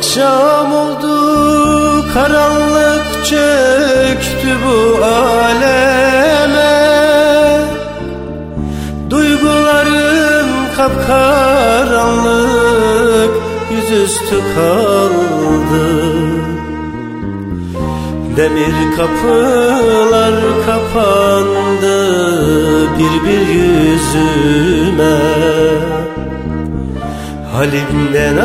Akşam oldu karanlık çöktü bu aleme. Duygularım kapkaranlık yüzüstü kaldı. Demir kapılar kapandı bir bir yüzüme. Halimden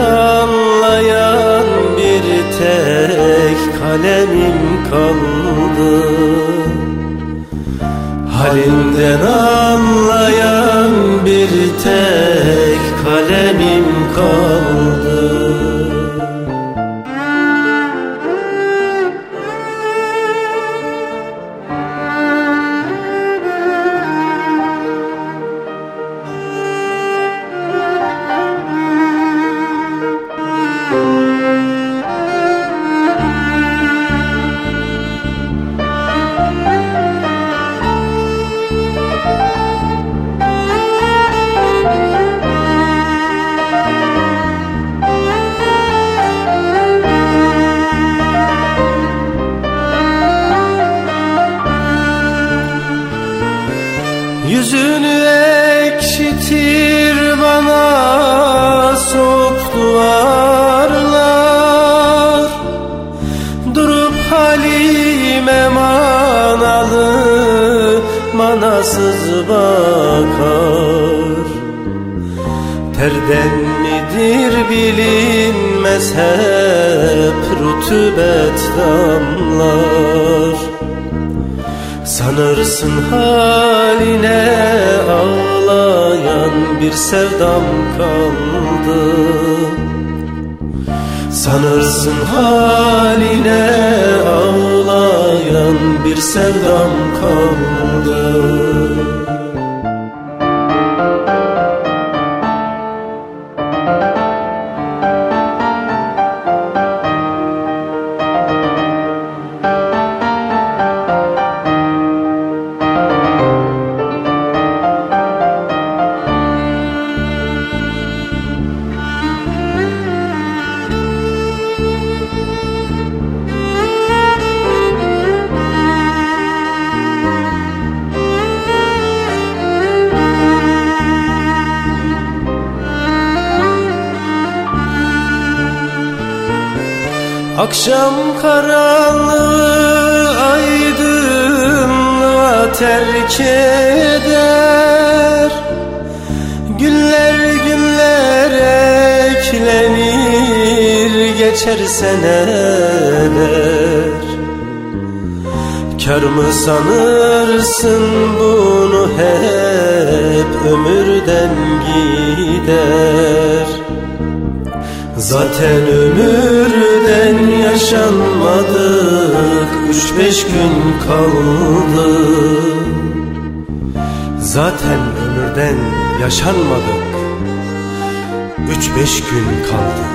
anlayan bir tek kalemim kaldı. Halimden anlayan bir tek Yüzünü ekşitir bana soğuk duvarlar. Durup halime manalı manasız bakar. Terden midir bilinmez hep rutubet damlar Sanırsın haline ağlayan bir sevdam kaldı. Sanırsın haline ağlayan bir sevdam kaldı Akşam karanlığı aydınlığa terk eder. Günler günler eklenir geçer seneler. Kar mı sanırsın bunu hep ömürden gider? Zaten ömürden yaşanmadık. Üç beş gün kaldı. Zaten ömürden yaşanmadık. Üç beş gün kaldı